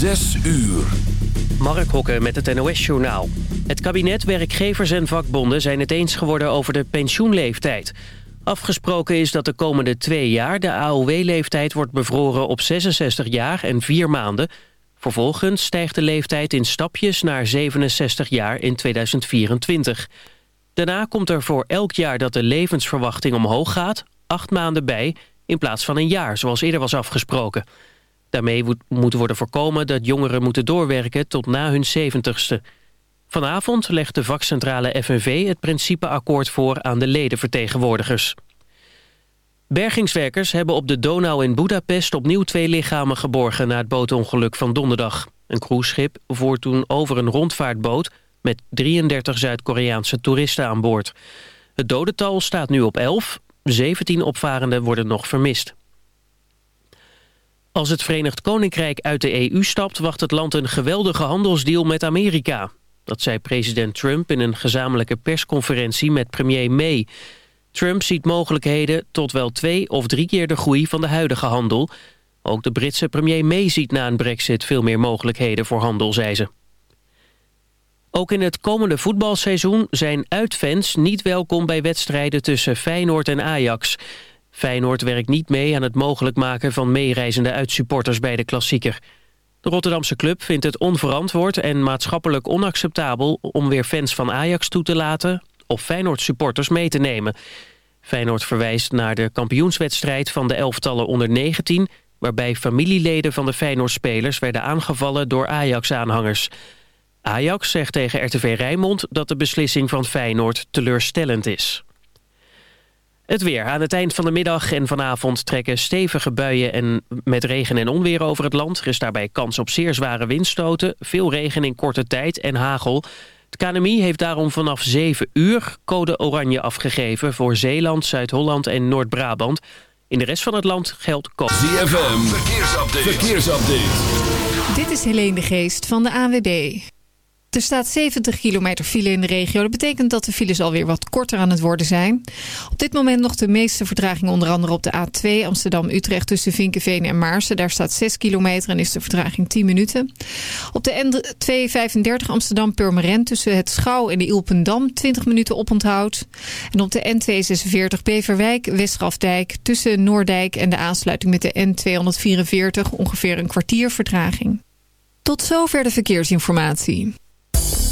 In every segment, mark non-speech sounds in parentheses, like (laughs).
Zes uur. Mark Hokke met het NOS-journaal. Het kabinet, werkgevers en vakbonden zijn het eens geworden over de pensioenleeftijd. Afgesproken is dat de komende twee jaar de AOW-leeftijd wordt bevroren op 66 jaar en 4 maanden. Vervolgens stijgt de leeftijd in stapjes naar 67 jaar in 2024. Daarna komt er voor elk jaar dat de levensverwachting omhoog gaat... acht maanden bij in plaats van een jaar, zoals eerder was afgesproken. Daarmee moet worden voorkomen dat jongeren moeten doorwerken tot na hun 70ste. Vanavond legt de vakcentrale FNV het principeakkoord voor aan de ledenvertegenwoordigers. Bergingswerkers hebben op de Donau in Budapest opnieuw twee lichamen geborgen na het bootongeluk van donderdag. Een cruiseschip voer toen over een rondvaartboot met 33 Zuid-Koreaanse toeristen aan boord. Het dodental staat nu op 11, 17 opvarenden worden nog vermist. Als het Verenigd Koninkrijk uit de EU stapt... wacht het land een geweldige handelsdeal met Amerika. Dat zei president Trump in een gezamenlijke persconferentie met premier May. Trump ziet mogelijkheden tot wel twee of drie keer de groei van de huidige handel. Ook de Britse premier May ziet na een brexit veel meer mogelijkheden voor handel, zei ze. Ook in het komende voetbalseizoen zijn uitfans niet welkom bij wedstrijden tussen Feyenoord en Ajax. Feyenoord werkt niet mee aan het mogelijk maken van meereizende uitsupporters bij de klassieker. De Rotterdamse club vindt het onverantwoord en maatschappelijk onacceptabel om weer fans van Ajax toe te laten of Feyenoord supporters mee te nemen. Feyenoord verwijst naar de kampioenswedstrijd van de elftallen onder 19... waarbij familieleden van de Feyenoord-spelers werden aangevallen door Ajax-aanhangers. Ajax zegt tegen RTV Rijnmond dat de beslissing van Feyenoord teleurstellend is. Het weer. Aan het eind van de middag en vanavond trekken stevige buien en met regen en onweer over het land. Er is daarbij kans op zeer zware windstoten, veel regen in korte tijd en hagel. Het KNMI heeft daarom vanaf 7 uur code oranje afgegeven voor Zeeland, Zuid-Holland en Noord-Brabant. In de rest van het land geldt code. ZFM, verkeersupdate. verkeersupdate. Dit is Helene de Geest van de ANWB. Er staat 70 kilometer file in de regio. Dat betekent dat de files alweer wat korter aan het worden zijn. Op dit moment nog de meeste vertraging onder andere op de A2 Amsterdam-Utrecht tussen Vinkenveen en Maarsen. Daar staat 6 kilometer en is de vertraging 10 minuten. Op de N235 Amsterdam-Purmerend tussen het Schouw en de Ilpendam 20 minuten oponthoud. En op de N246 Beverwijk-Westgrafdijk tussen Noordijk en de aansluiting met de N244 ongeveer een kwartier vertraging. Tot zover de verkeersinformatie.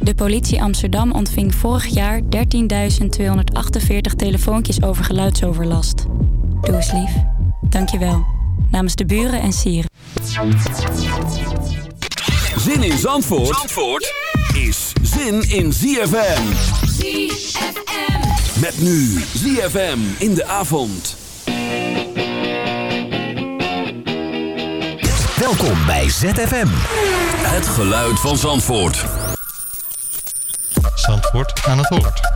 De politie Amsterdam ontving vorig jaar 13.248 telefoontjes over geluidsoverlast. Doe eens lief. Dankjewel. Namens de buren en sieren. Zin in Zandvoort, Zandvoort is zin in ZFM. ZFM. Met nu ZFM in de avond. Welkom bij ZFM. Het geluid van Zandvoort. Zandvoort aan het woord.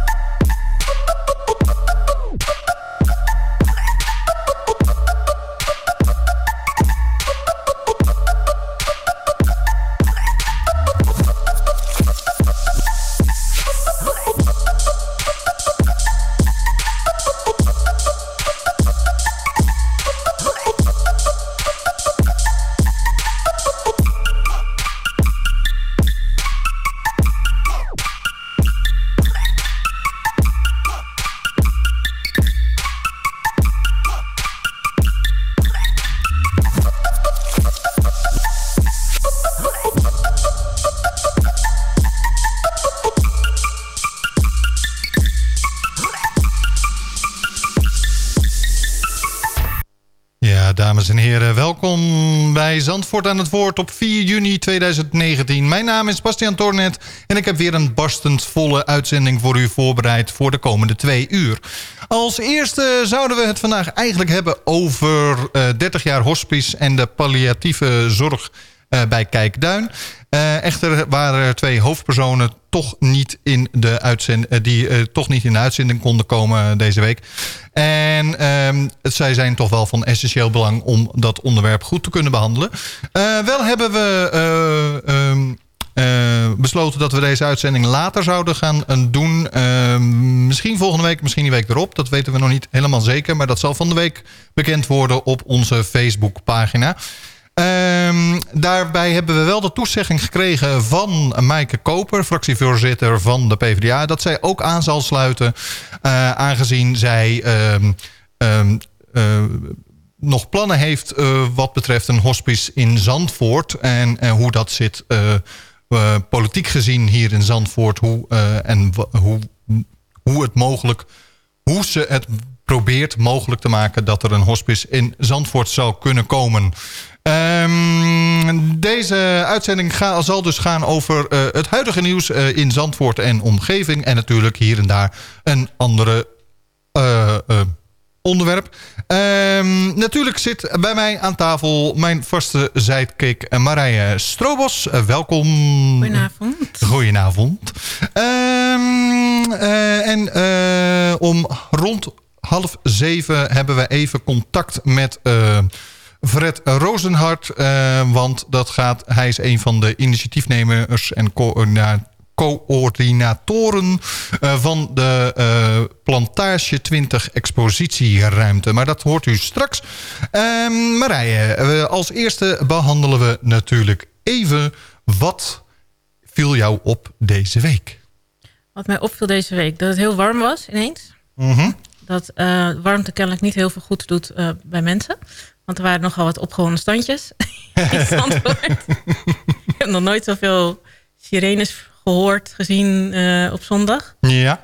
Dames en heren. Welkom bij Zandvoort aan het Woord op 4 juni 2019. Mijn naam is Bastiaan Tornet en ik heb weer een barstend volle uitzending voor u voorbereid voor de komende twee uur. Als eerste zouden we het vandaag eigenlijk hebben over uh, eh, 30 jaar hospice en de palliatieve zorg bij Kijkduin. Uh, echter waren er twee hoofdpersonen toch niet in de uitzend die uh, toch niet in de uitzending konden komen deze week. En um, zij zijn toch wel van essentieel belang om dat onderwerp goed te kunnen behandelen. Wel hebben we uh, besloten dat we deze uitzending later zouden gaan doen. Ehm, misschien volgende week, misschien die week erop. Dat weten we nog niet helemaal zeker. Maar dat zal van de week bekend worden op onze Facebookpagina. Um, daarbij hebben we wel de toezegging gekregen van Maaike Koper... fractievoorzitter van de PvdA... dat zij ook aan zal sluiten... Uh, aangezien zij um, um, uh, nog plannen heeft... Uh, wat betreft een hospice in Zandvoort... en hoe dat zit politiek gezien hier in Zandvoort... Hoe, en hoe, hoe het mogelijk... hoe ze het probeert mogelijk te maken... dat er een hospice in Zandvoort zou kunnen komen... Um, deze uitzending ga, zal dus gaan over uh, het huidige nieuws uh, in Zandvoort en omgeving. En natuurlijk hier en daar een andere uh, onderwerp. Um, natuurlijk zit bij mij aan tafel mijn vaste sidekick Marije Strobos. welkom. Goedenavond. Goedenavond. Um, en om rond half zeven hebben we even contact met... Fred Rozenhart. Uh, want dat gaat, hij is een van de initiatiefnemers en coördinatoren uh, van de uh, Plantage 20 expositieruimte. Maar dat hoort u straks. Ehm, Marije, als eerste behandelen we natuurlijk even... wat viel jou op deze week? Wat mij opviel deze week, dat het heel warm was ineens. Mm -hmm. Dat warmte kennelijk niet heel veel goed doet bij mensen. Want er waren nogal wat opgewonden standjes (laughs) in Zandvoort. ik heb nog nooit zoveel sirenes gehoord, gezien uh, op zondag. Ja.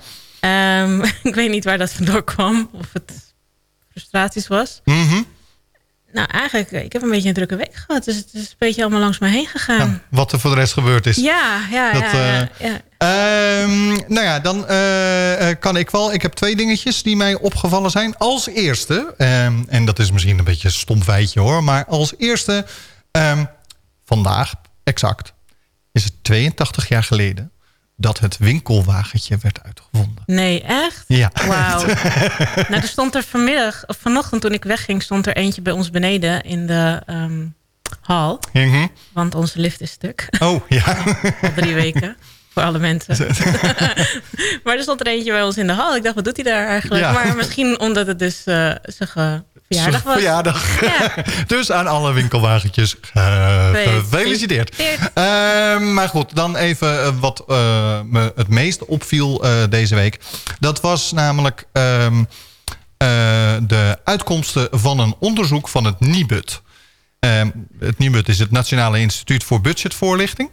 Um, (laughs) ik weet niet waar dat vandoor kwam. Of het frustraties was. Mm -hmm. Nou, eigenlijk, ik heb een beetje een drukke week gehad. Dus het is een beetje allemaal langs me heen gegaan. Ja, wat er voor de rest gebeurd is. Ja, ja, dat, ja, uh, ja, Um, nou ja, dan uh, kan ik wel. Ik heb twee dingetjes die mij opgevallen zijn. Als eerste, um, en dat is misschien een beetje een stom feitje hoor. Maar als eerste, um, vandaag exact, is het 82 jaar geleden dat het winkelwagentje werd uitgevonden. Nee, echt? Ja. Wauw. (laughs) nou, er stond er vanmiddag, of vanochtend toen ik wegging... stond er eentje bij ons beneden in de um, hal. Mm -hmm. Want onze lift is stuk. Oh, ja. (laughs) Al drie weken. Voor alle mensen. (laughs) maar er stond er eentje bij ons in de hal. Ik dacht, wat doet hij daar eigenlijk? Ja. Maar misschien omdat het dus uh, zijn verjaardag was. Verjaardag. Ja. (laughs) dus aan alle winkelwagentjes uh, gefeliciteerd. Uh, maar goed, dan even uh, wat uh, me het meest opviel deze week. Dat was namelijk ehm, de uitkomsten van een onderzoek van het NIBUD. Ehm, het NIBUD is het Nationale Instituut voor Budgetvoorlichting.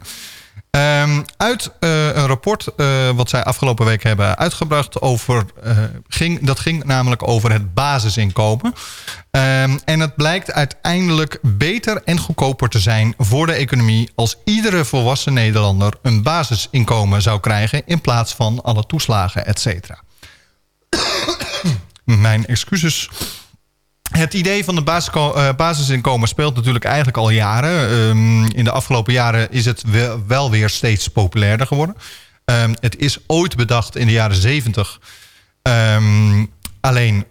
Um, uit uh, een rapport uh, wat zij afgelopen week hebben uitgebracht... Over, uh, ging, dat ging namelijk over het basisinkomen. Um, en het blijkt uiteindelijk beter en goedkoper te zijn voor de economie... als iedere volwassen Nederlander een basisinkomen zou krijgen... in plaats van alle toeslagen, et cetera. (coughs) Mijn excuses. Het idee van de basisinkomen speelt natuurlijk eigenlijk al jaren. Ehm, in de afgelopen jaren is het wel weer steeds populairder geworden. Ehm, het is ooit bedacht in de jaren zeventig. Um, alleen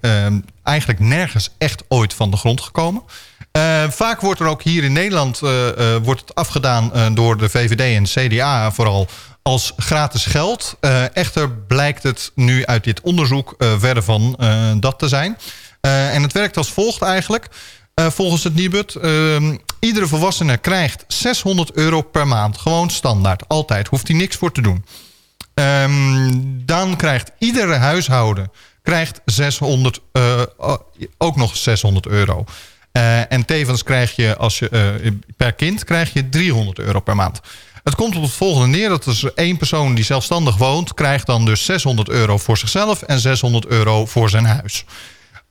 eigenlijk nergens echt ooit van de grond gekomen. Vaak wordt er ook hier in Nederland uh, uh, wordt het afgedaan door de VVD en CDA vooral als gratis geld. echter blijkt het nu uit dit onderzoek verder van dat te zijn. En het werkt als volgt eigenlijk. volgens het Nibud. iedere volwassene krijgt 600 euro per maand. Gewoon standaard. Altijd. Hoeft hij niks voor te doen. Um, dan krijgt iedere huishouden krijgt 600, ook nog 600 euro. En tevens krijg je, als je per kind krijg je 300 euro per maand. Het komt op het volgende neer. Dat is één persoon die zelfstandig woont... krijgt dan dus 600 euro voor zichzelf... en 600 euro voor zijn huis.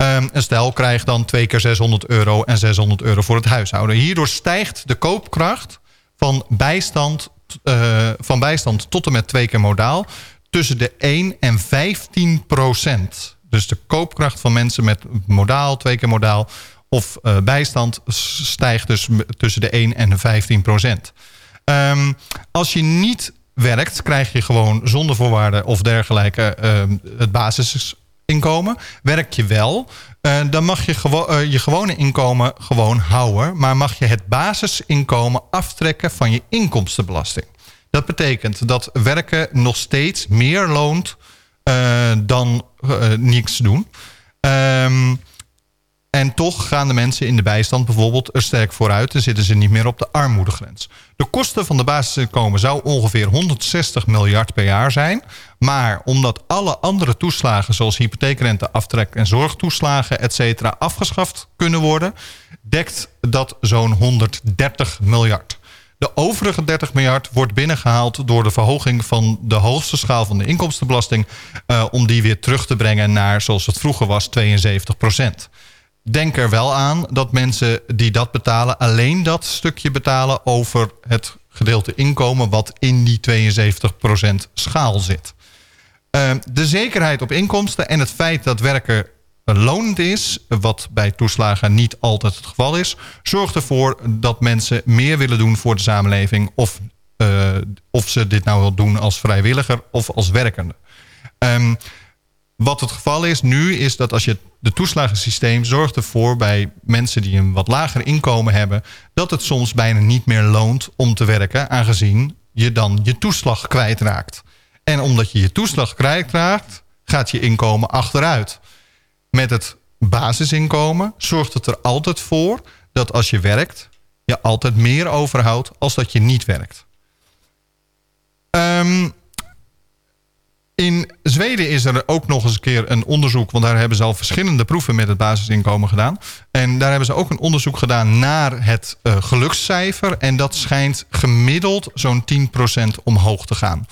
Um, een stel krijgt dan twee keer 600 euro... en 600 euro voor het huishouden. Hierdoor stijgt de koopkracht van bijstand, uh, van bijstand tot en met twee keer modaal... tussen de 1 en 15 procent. Dus de koopkracht van mensen met modaal, twee keer modaal of uh, bijstand stijgt dus tussen de 1 en de 15 procent. Um, als je niet werkt, krijg je gewoon zonder voorwaarden of dergelijke uh, het basisinkomen. Werk je wel, uh, dan mag je gewo je gewone inkomen gewoon houden. Maar mag je het basisinkomen aftrekken van je inkomstenbelasting. Dat betekent dat werken nog steeds meer loont dan niks doen. Um, en toch gaan de mensen in de bijstand bijvoorbeeld er sterk vooruit... en zitten ze niet meer op de armoedegrens. De kosten van de basisinkomen zou ongeveer 160 miljard per jaar zijn. Maar omdat alle andere toeslagen zoals hypotheekrente, aftrek en zorgtoeslagen... et cetera, afgeschaft kunnen worden... dekt dat zo'n 130 miljard. De overige 30 miljard wordt binnengehaald door de verhoging van de hoogste schaal van de inkomstenbelasting... Uh, om die weer terug te brengen naar, zoals het vroeger was, 72 procent. Denk er wel aan dat mensen die dat betalen... alleen dat stukje betalen over het gedeelte inkomen... wat in die 72% schaal zit. Uh, de zekerheid op inkomsten en het feit dat werken lonend is... wat bij toeslagen niet altijd het geval is... zorgt ervoor dat mensen meer willen doen voor de samenleving... of, uh, of ze dit nou wil doen als vrijwilliger of als werkende. Um, wat het geval is nu, is dat als je de toeslagensysteem zorgt ervoor bij mensen die een wat lager inkomen hebben, dat het soms bijna niet meer loont om te werken, aangezien je dan je toeslag kwijtraakt. En omdat je je toeslag kwijtraakt, gaat je inkomen achteruit. Met het basisinkomen zorgt het er altijd voor dat als je werkt, je altijd meer overhoudt als dat je niet werkt. Um, in Zweden is er ook nog eens een keer een onderzoek... want daar hebben ze al verschillende proeven met het basisinkomen gedaan. En daar hebben ze ook een onderzoek gedaan naar het uh, gelukscijfer. En dat schijnt gemiddeld zo'n 10% omhoog te gaan.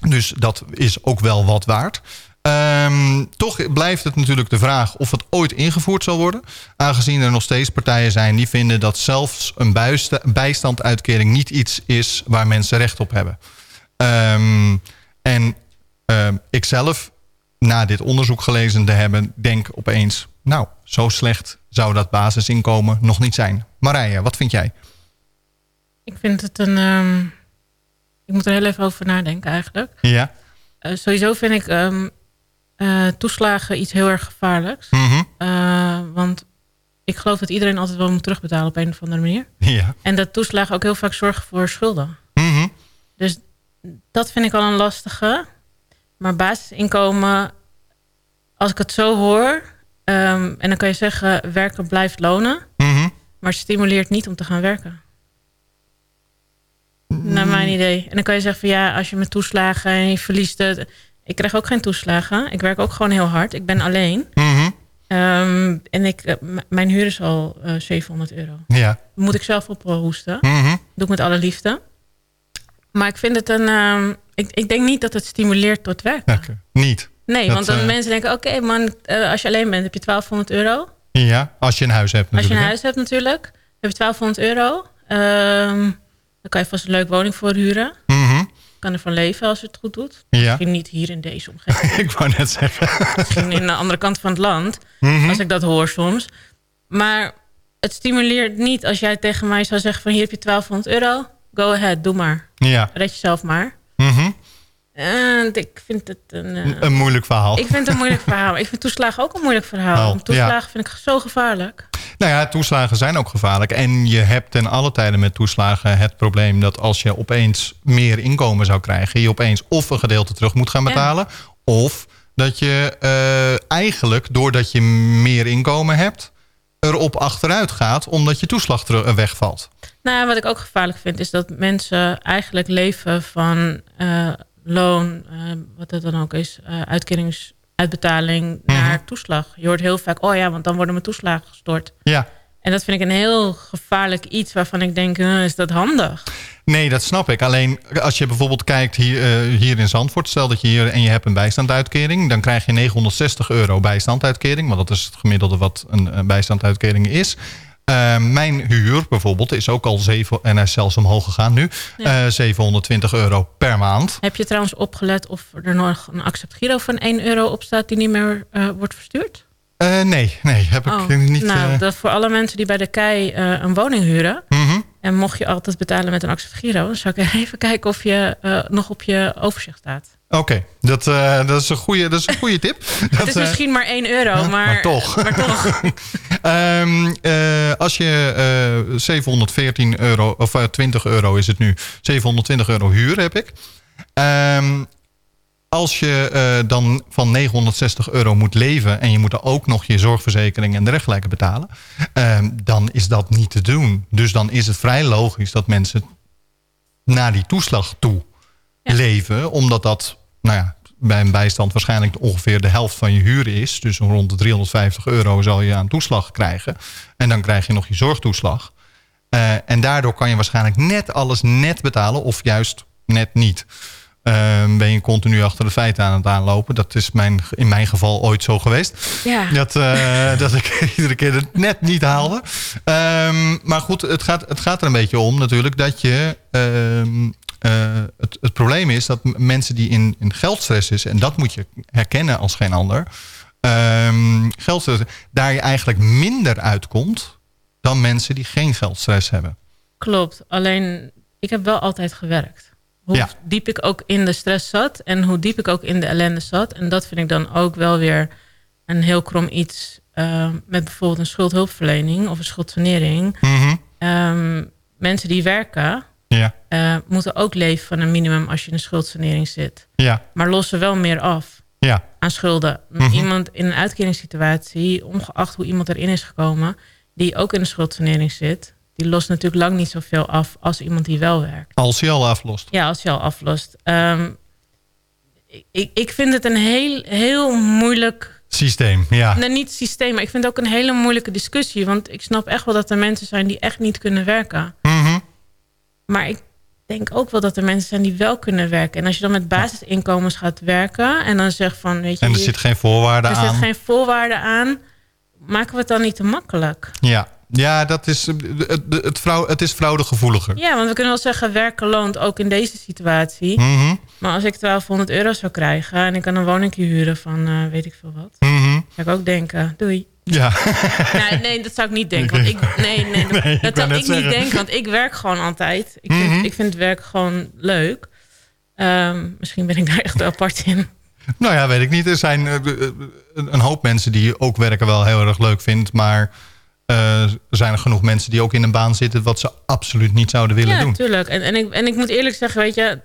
Dus dat is ook wel wat waard. Um, toch blijft het natuurlijk de vraag of het ooit ingevoerd zal worden. Aangezien er nog steeds partijen zijn die vinden dat zelfs een bijstandsuitkering niet iets is waar mensen recht op hebben. Um, en uh, ik zelf, na dit onderzoek gelezen te hebben, denk opeens... nou, zo slecht zou dat basisinkomen nog niet zijn. Marije, wat vind jij? Ik vind het een... Um, ik moet er heel even over nadenken eigenlijk. Ja. Uh, sowieso vind ik um, uh, toeslagen iets heel erg gevaarlijks. Mm -hmm. uh, want ik geloof dat iedereen altijd wel moet terugbetalen op een of andere manier. Ja. En dat toeslagen ook heel vaak zorgen voor schulden. Mm -hmm. Dus dat vind ik al een lastige. Maar basisinkomen, als ik het zo hoor... Um, en dan kan je zeggen, werken blijft lonen. Mm -hmm. Maar stimuleert niet om te gaan werken. Mm. Naar mijn idee. En dan kan je zeggen van ja, als je met toeslagen en je verliest het... Ik krijg ook geen toeslagen. Ik werk ook gewoon heel hard. Ik ben alleen. Mm -hmm. um, en ik, mijn huur is al uh, 700 euro. Ja. Moet ik zelf ophoesten. Mm -hmm. Doe ik met alle liefde. Maar ik vind het een... Um, ik, ik denk niet dat het stimuleert tot werken. Okay. Niet? Nee, dat, want dan uh... mensen denken... Oké okay, man, uh, als je alleen bent heb je 1200 euro. Ja, als je een huis hebt natuurlijk. Als je een huis hebt natuurlijk. Heb je 1200 euro. Um, dan kan je vast een leuke woning voor huren. Mm -hmm. kan ervan leven als je het goed doet. Ja. Misschien niet hier in deze omgeving. (laughs) ik wou net zeggen. Misschien in de andere kant van het land. Mhm. Als ik dat hoor soms. Maar het stimuleert niet als jij tegen mij zou zeggen van hier heb je 1200 euro. Go ahead, doe maar. Ja. Red jezelf maar. En ik vind het een... eh, Een moeilijk verhaal. ik vind het een moeilijk verhaal. Ik vind toeslagen ook een moeilijk verhaal. Want toeslagen ja. vind ik zo gevaarlijk. Nou ja, toeslagen zijn ook gevaarlijk. En je hebt ten alle tijden met toeslagen het probleem... dat als je opeens meer inkomen zou krijgen... je opeens of een gedeelte terug moet gaan betalen... of dat je eh, eigenlijk, doordat je meer inkomen hebt... erop achteruit gaat omdat je toeslag terug, eh, wegvalt. Nou, wat ik ook gevaarlijk vind, is dat mensen eigenlijk leven van eh, loon, eh, wat het dan ook is, eh uitkeringsuitbetaling naar toeslag. Je hoort heel vaak, oh ja, want dan worden mijn toeslagen gestort. Ja. En dat vind ik een heel gevaarlijk iets waarvan ik denk, is dat handig? Nee, dat snap ik. Alleen als je bijvoorbeeld kijkt hier, eh, hier in Zandvoort... stel dat je hier en je hebt een bijstandsuitkering... dan krijg je 960 euro bijstandsuitkering. Want dat is het gemiddelde wat een, een bijstandsuitkering is. Eh, mijn huur bijvoorbeeld is ook al 7... en hij is zelfs omhoog gegaan nu... Ja. eh, 720 euro per maand. Heb je trouwens opgelet of er nog een accept giro van 1 euro op staat die niet meer eh, wordt verstuurd? Eh, nee, nee, heb ik Oh, niet... nou, eh, dat voor alle mensen die bij de KEI eh, een woning huren... mhm. En mocht je altijd betalen met een accept giro... dan zou ik (laughs) even kijken of je eh, nog op je overzicht staat. Oké, dat, eh, dat is een goede, dat is een goede tip. Dat, (laughs) het is eh, misschien maar 1 euro, (laughs) maar, maar toch. maar toch. Ehm, eh, als je eh 714 euro, of eh, 20 euro is het nu, 720 euro huur heb ik. Ehm, als je eh, dan van 960 euro moet leven en je moet er ook nog je zorgverzekering en dergelijke betalen, ehm, dan is dat niet te doen. Dus dan is het vrij logisch dat mensen naar die toeslag toe leven, omdat dat nou ja, bij een bijstand waarschijnlijk ongeveer de helft van je huur is. Dus rond de 350 euro zal je aan toeslag krijgen. En dan krijg je nog je zorgtoeslag. Eh, en daardoor kan je waarschijnlijk net alles net betalen of juist net niet. Eh, ben je continu achter de feiten aan het aanlopen. Dat is mijn, in mijn geval ooit zo geweest. Ja. Dat, eh, (laughs) dat ik (laughs) iedere keer het net niet haalde. Ehm, maar goed, het gaat, het gaat er een beetje om natuurlijk dat je... ehm, eh, het, het probleem is dat mensen die in, in geldstress is... en dat moet je herkennen als geen ander... ehm, geldstress, daar je eigenlijk minder uitkomt... dan mensen die geen geldstress hebben. Klopt, alleen ik heb wel altijd gewerkt. Hoe Ja. diep ik ook in de stress zat en hoe diep ik ook in de ellende zat. En dat vind ik dan ook wel weer een heel krom iets... eh, met bijvoorbeeld een schuldhulpverlening of een schuldsanering. Mhm. Ehm, mensen die werken... Ja. eh, moeten ook leven van een minimum als je in een schuldsanering zit. Ja. Maar lossen wel meer af Ja. aan schulden. Mhm. Iemand in een uitkeringssituatie, ongeacht hoe iemand erin is gekomen... die ook in een schuldsanering zit... die lost natuurlijk lang niet zoveel af als iemand die wel werkt. Als hij al aflost. Ja, als je al aflost. Ehm, ik, ik vind het een heel, heel moeilijk... Systeem, ja. Nou, niet systeem, maar ik vind het ook een hele moeilijke discussie. Want ik snap echt wel dat er mensen zijn die echt niet kunnen werken. Mhm. Maar ik denk ook wel dat er mensen zijn die wel kunnen werken. En als je dan met basisinkomens gaat werken... en dan zegt van... Weet je, En er zit geen voorwaarde er aan. zit geen voorwaarden aan. Maken we het dan niet te makkelijk? Ja, ja dat is, eh, het, het, vrouw, het is fraudegevoeliger. Ja, want we kunnen wel zeggen werken loont ook in deze situatie. Mhm. Maar als ik 1200 euro zou krijgen en ik kan een woningje huren van eh, weet ik veel wat. Mhm. Zou ik ook denken, doei. Ja. (laughs) nee, nee, dat zou ik niet denken. Want ik, (laughs) nee, nee, dat, Nee, dat zou ik niet denken, want ik werk gewoon altijd. Ik vind, Mhm. ik vind het werk gewoon leuk. Ehm, misschien ben ik daar echt wel apart in. Nou ja, weet ik niet. Er zijn eh, een hoop mensen die ook werken wel heel erg leuk vindt. Maar eh, zijn er genoeg mensen die ook in een baan zitten... wat ze absoluut niet zouden willen ja, doen. tuurlijk. En, en, ik, en ik moet eerlijk zeggen, weet je...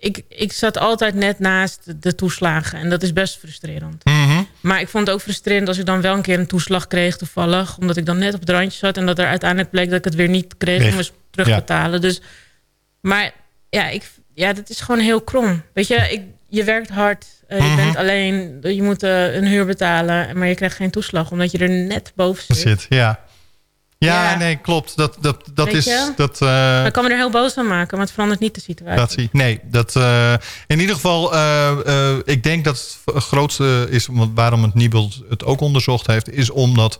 Ik, ik zat altijd net naast de toeslagen. En dat is best frustrerend. Mhm. Maar ik vond het ook frustrerend als ik dan wel een keer een toeslag kreeg toevallig. Omdat ik dan net op het randje zat. En dat er uiteindelijk bleek dat ik het weer niet kreeg. Weg. En moest terugbetalen. Dus, maar ja, ik, ja, dat is gewoon heel krom. Weet je, ik, je werkt hard. eh, je Mhm. bent alleen. Je moet eh, een huur betalen. Maar je krijgt geen toeslag. Omdat je er net boven zit. Zit, ja. Ja, Ja. nee, klopt. Dat, dat, dat Weet is... je? Dat, ik kan me er heel boos van maken. Maar het verandert niet de situatie. Dat Nee, dat, in ieder geval, ik denk dat het grootste is... waarom het Nibel het ook onderzocht heeft... is omdat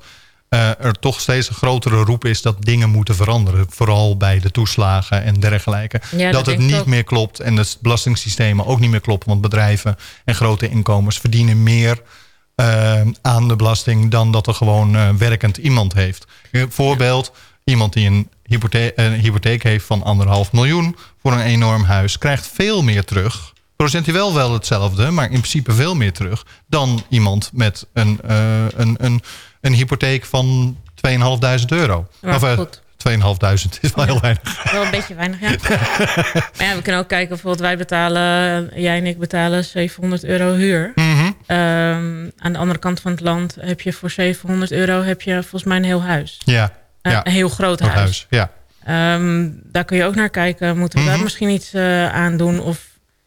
uh, er toch steeds een grotere roep is dat dingen moeten veranderen. Vooral bij de toeslagen en dergelijke. Ja, dat, dat het niet ook. meer klopt en het belastingssystemen ook niet meer kloppen. Want bedrijven en grote inkomens verdienen meer uh, aan de belasting... dan dat er gewoon uh, werkend iemand heeft. Voorbeeld, iemand die een hypotheek, een hypotheek heeft van anderhalf miljoen... voor een enorm huis, krijgt veel meer terug procentueel wel hetzelfde, maar in principe veel meer terug... dan iemand met een, uh, een, een, een hypotheek van 2.500 euro. Maar of uh, goed. 2.500 is wel heel weinig. Wel een beetje weinig, ja. (laughs) maar ja, we kunnen ook kijken, bijvoorbeeld wij betalen... jij en ik betalen 700 euro huur. Mm -hmm. um, aan de andere kant van het land heb je voor 700 euro... heb je volgens mij een heel huis. Ja. Uh, ja. Een heel groot huis. huis. Ja. Um, daar kun je ook naar kijken. Moeten we Mhm. daar misschien iets uh, aan doen? Of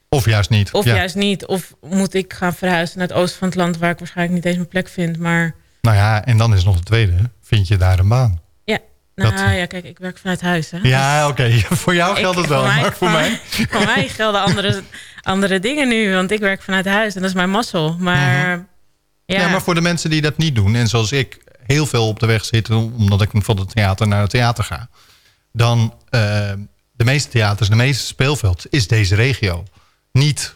of juist niet. Of ja. juist niet. Of moet ik gaan verhuizen naar het oosten van het land... waar ik waarschijnlijk niet eens mijn plek vind. Maar Nou ja, en dan is nog het tweede. Vind je daar een baan? ja, nou Dat- ja, kijk, ik werk vanuit huis. Hè? Ja, oké. (laughs) Voor jou geldt het wel, voor mij- maar voor voor mij... Voor mij (laughs) gelden andere, andere dingen nu. Want ik werk vanuit huis en dat is mijn mazzel. Maar ja, Mhm. Ja. maar voor de mensen die dat niet doen... en zoals ik heel veel op de weg zit... omdat ik van het theater naar het theater ga... dan uh, de meeste theaters, de meeste speelveld... is deze regio. Niet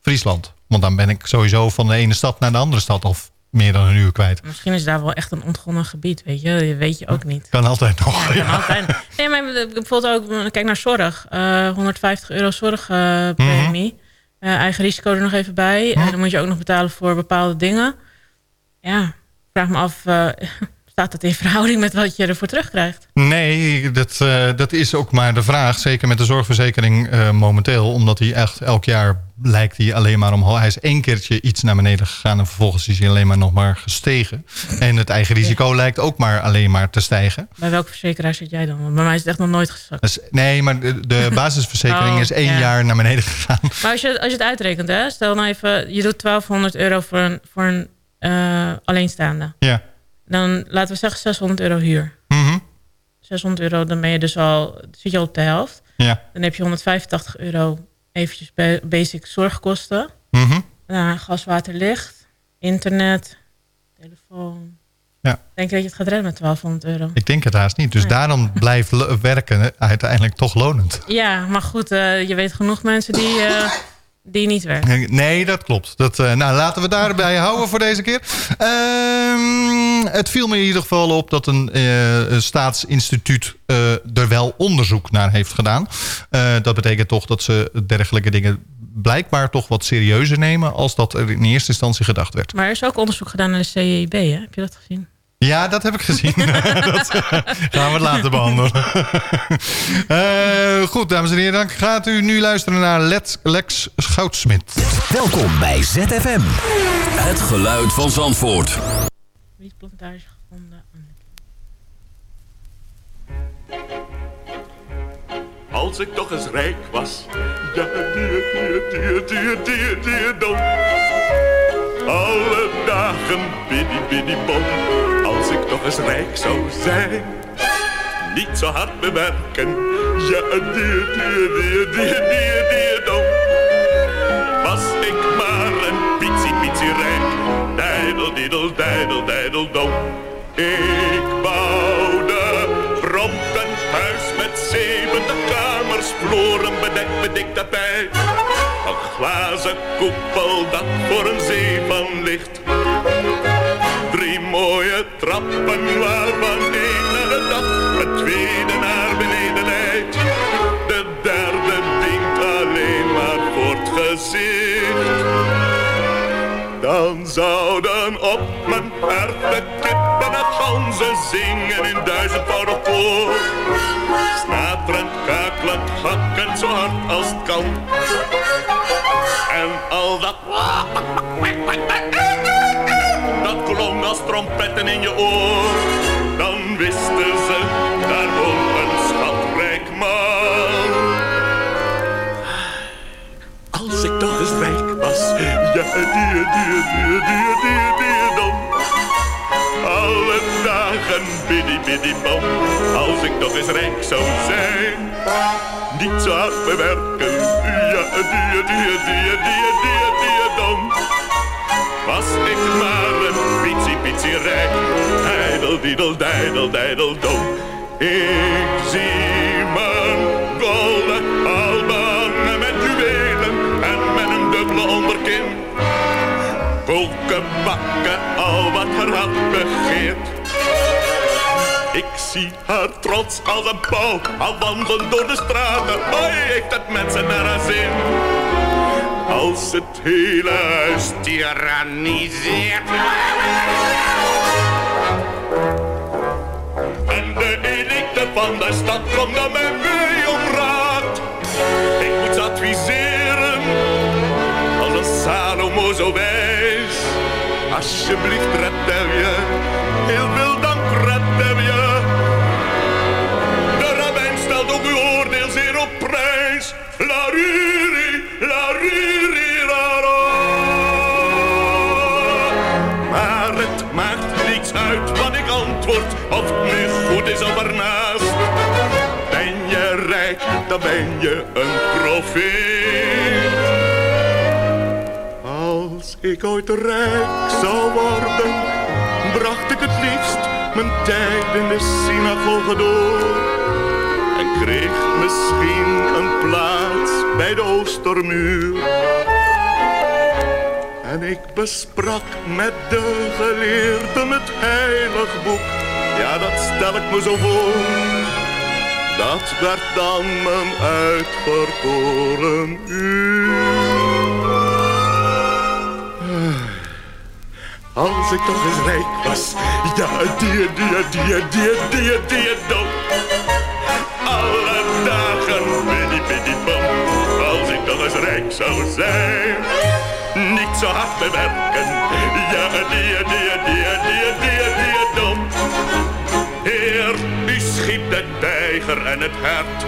Friesland. Want dan ben ik sowieso van de ene stad naar de andere stad... of meer dan een uur kwijt. misschien is daar wel echt een ontgonnen gebied. Weet je, dat weet je ook niet. Kan altijd nog. Ja, Ja, kan altijd. Nee, maar bijvoorbeeld ook, kijk naar zorg. Eh 150 euro zorgpremie. Eh, eigen risico er nog even bij. En dan moet je ook nog betalen voor bepaalde dingen. Ja, ik vraag me af, eh, staat dat in verhouding met wat je ervoor terugkrijgt? Nee, dat, uh, dat is ook maar de vraag. Zeker met de zorgverzekering uh, momenteel. Omdat hij echt elk jaar lijkt hij alleen maar omhoog. Hij is één keertje iets naar beneden gegaan. En vervolgens is hij alleen maar nog maar gestegen. En het eigen risico ja. lijkt ook maar alleen maar te stijgen. Bij welke verzekeraar zit jij dan? Want bij mij is het echt nog nooit gezakt. Dus, nee, maar de, de (laughs) basisverzekering Oh, is één ja. jaar naar beneden gegaan. Maar als je, als je het uitrekent, hè? stel nou even... je doet 1200 euro voor een, voor een uh, alleenstaande. Ja. Dan laten we zeggen 600 euro huur. Mm -hmm. 600 euro, dan ben je dus al, zit je al op de helft. Ja. Dan heb je 185 euro eventjes basic zorgkosten. Mm -hmm. nou, gas, water, licht, internet, telefoon. Ja. Denk je dat je het gaat redden met 1200 euro? Ik denk het haast niet. Dus Nee. daarom blijft werken uiteindelijk toch lonend. Ja, maar goed, uh, je weet genoeg mensen die, uh, (laughs) die niet werken. Nee, dat klopt. Dat, uh, nou, laten we daarbij houden voor deze keer. Ehm, het viel me in ieder geval op dat een, uh, een staatsinstituut uh, er wel onderzoek naar heeft gedaan. Dat betekent toch dat ze dergelijke dingen blijkbaar toch wat serieuzer nemen... als dat er in eerste instantie gedacht werd. Maar er is ook onderzoek gedaan naar de CEB, hè? Heb je dat gezien? Ja, dat heb ik gezien. dat uh, gaan we het later behandelen. uh, goed, dames en heren. Dan gaat u nu luisteren naar Let Lex Schoutsmit. Welkom bij ZFM. Het geluid van Zandvoort. Gevonden. Als ik toch eens rijk was. Ja, die, die, die, die, die, die, dan. Alle dagen biddy, biddy, bom. Als ik toch eens rijk zou zijn. Niet zo hard bewerken. Ja, die, die, die, die, die, die, dan. Was ik maar een pitsie, pitsie rijk. Dijdel, diddel, dijdel, dijdel, dom. Ik bouwde prompt een huis met zeventig kamers, vloeren bedekt dik tapijt. Glazen koepel dat voor een zee van licht. Drie mooie trappen waarvan één naar de dak, het tweede naar beneden leidt. De derde dient alleen maar voor het gezicht. Dan zouden op mijn erf de kippen en ganzen zingen in duizendvoudig koor. Snaterend, kakelend, hakken zo hard als het kan. En al dat... Dat klonk als trompetten in je oor. Dan wisten ze, daar woont een schatrijk man. Als ik toch eens rijk was, ja, die, die, die, die, Als ik toch eens rijk zou zijn. Niet zo hard bewerken, ja, die, die, die, die, die, die, dan. Was ik maar een pitsie, pitsie rijk. Ijdel, diddle diddle diddle do. Ik zie mijn golden albanen met juwelen en met een dubbele onderkin. Koken, bakken, al wat hart begeert. Ik zie haar trots als een pauw, al wandelen door de straten. Hoi, heeft het mensen naar haar zin. Als het hele huis tyranniseert. En de elite van de stad komt naar mij mee om raad. Ik moet adviseren, als een Salomo zo wijs. Alsjeblieft, red je, heel veel dank, Maar het maakt niets uit wat ik antwoord, of het nu goed is of ernaast. Ben je rijk, dan ben je een profeet. Als ik ooit rijk zou worden, bracht ik het liefst mijn tijd in de synagoge door. Kreeg misschien een plaats bij de Oostermuur. En ik besprak met de geleerden het heilig boek. Ja, dat stel ik me zo voor. Dat werd dan mijn uitverkoren uur. Als ik toch eens rijk was. Ja, die, die, die, die, die, die, dan. Rijk zou zijn. Niet zo hard te werken. Ja, die, die, die, die, die, die, dan. Heer, u schiep de tijger en het hert.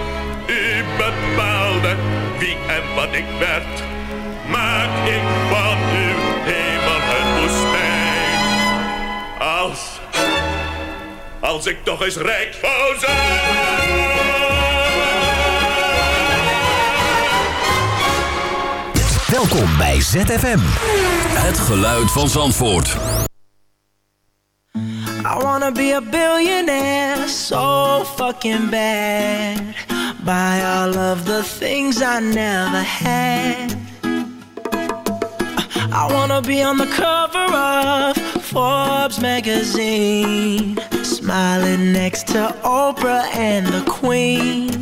U bepaalde wie en wat ik werd. Maak ik van uw hemel een woestijn. Als, als ik toch eens rijk zou zijn. Welkom bij ZFM. Het geluid van Zandvoort. I wanna be a billionaire so fucking bad. Buy all of the things I never had. I wanna be on the cover of Forbes magazine, smiling next to Oprah and the Queen.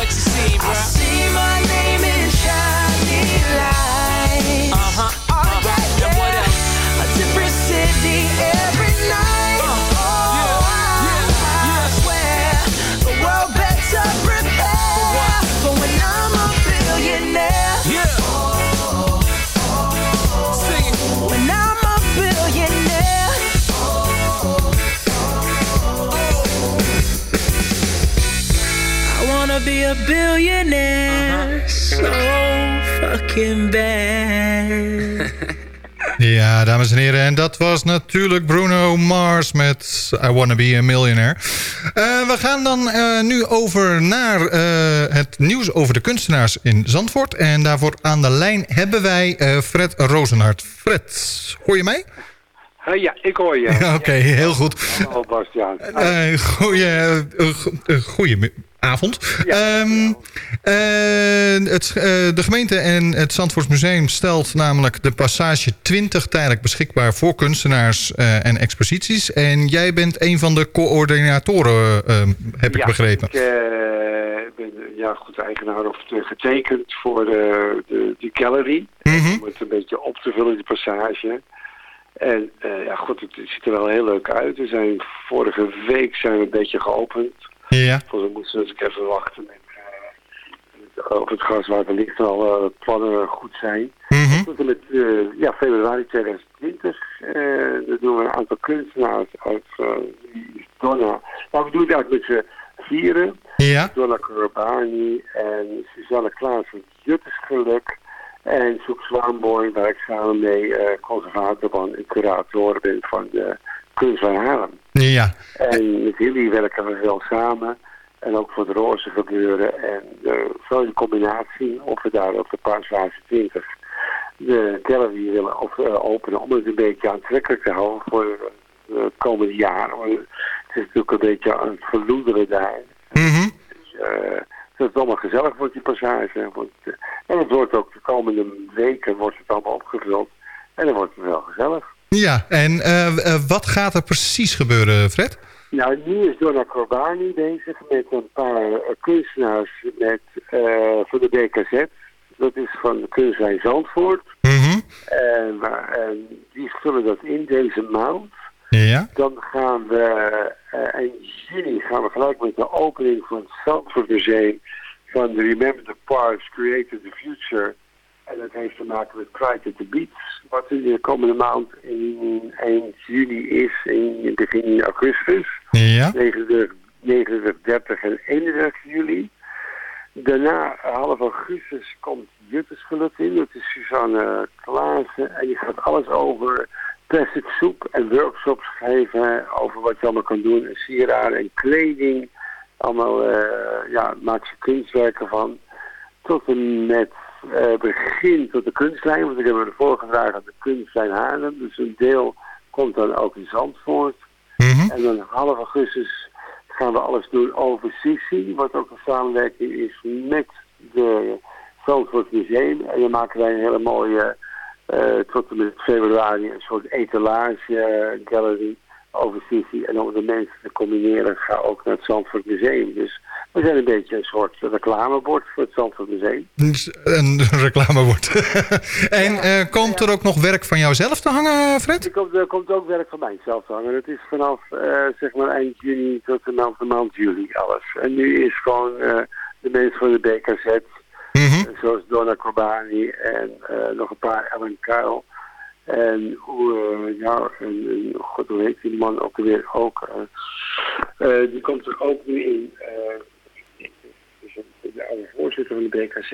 a billionaire so fucking bad. (laughs) Ja, dames en heren. En dat was natuurlijk Bruno Mars met I Wanna Be a Millionaire. Eh, we gaan dan eh, nu over naar eh, het nieuws over de kunstenaars in Zandvoort. En daarvoor aan de lijn hebben wij eh, Fred Rozenhart. Fred, hoor je mij? Ja, ik hoor je. (laughs) Oké, heel goed. Hallo Bastiaan. Goeie, eh, goeie avond. Ehm, eh, het, eh, de gemeente en het Zandvoortsmuseum stelt namelijk de passage 20 tijdelijk beschikbaar voor kunstenaars eh, en exposities. En jij bent een van de coördinatoren, heb ik begrepen. Ik ben ja, goed eigenaar of getekend voor de, de, die gallery. Mhm. Om het een beetje op te vullen, die passage. En ja, goed, het ziet er wel heel leuk uit. We zijn vorige week zijn we een beetje geopend. Ja. Volgens mij moesten we natuurlijk even wachten met, eh, of het gaswaterlicht al eh, plannen goed zijn. Mhm. Tot en met ja, februari 2020 eh dan doen we een aantal kunstenaars uit Donna. Nou, we doen het eigenlijk met vieren. Ja. Donna Corbani en Suzanne Klaas van Juttersgeluk. En Zoek Zwaanboy, waar ik samen mee conservator van en curator ben van de kunst van Haarlem. Ja. En met jullie werken we wel samen. En ook voor het roze gebeuren. En zo in combinatie of we daar op de Paasfase 20 de gallery willen of, uh, openen. Om het een beetje aantrekkelijk te houden voor het komende jaar. Want het is natuurlijk een beetje aan het verloederen daar. Mhm. Dus, uh, dat het allemaal gezellig wordt, die passage. Want, uh, en het wordt ook de komende weken wordt het allemaal opgevuld. En dan wordt het wel gezellig. Ja, en uh, wat gaat er precies gebeuren, Fred? Nou, nu is Donna Corbani bezig met een paar uh, kunstenaars met, van de BKZ. Dat is van de kunstlijn Zandvoort. Mm -hmm. en, en, die vullen dat in deze maand. Ja. Dan gaan we uh, in juni gaan we gelijk met de opening van het Zandvoort Museum van de Remember the Parks, Created the Future. En dat heeft te maken met Pride at the Beach, wat in de komende maand in eind juni is, in begin augustus. Ja. 29, 29, 30 en 31 juli. Daarna, half augustus, komt Juttersgeluk in. Dat is Suzanne Klaassen. En die gaat alles over plastic soep en workshops geven over wat je allemaal kan doen. En sieraden en kleding. Allemaal, uh, ja, maakt ze kunstwerken van. Tot en met uh, begin tot de kunstlijn. Want ik heb er voorgedragen aan de kunstlijn Haarlem. Dus een deel komt dan ook in Zandvoort. Mm -hmm. En dan half augustus gaan we alles doen over Sissi. Wat ook een samenwerking is met de Zandvoort Museum. En dan maken wij een hele mooie, uh, tot en met februari, een soort etalage uh, gallery over Sissi. En om de mensen te combineren, ga ook naar het Zandvoort Museum. Dus we zijn een beetje een soort reclamebord voor het Zandvoort Museum. Een (laughs) reclamebord. (laughs) en uh, komt er ook nog werk van jou zelf te hangen, Fred? Er komt, er komt ook werk van mij zelf te hangen. Het is vanaf uh, zeg maar eind juni tot en met de maand juli alles. En nu is gewoon uh, de mensen van de BKZ, mm -hmm. zoals Donna Corbani en nog een paar Ellen Kuil. En hoe, ja, en, en, god, hoe heet die man ook weer ook. die komt er ook nu in de oude voorzitter van de BKZ.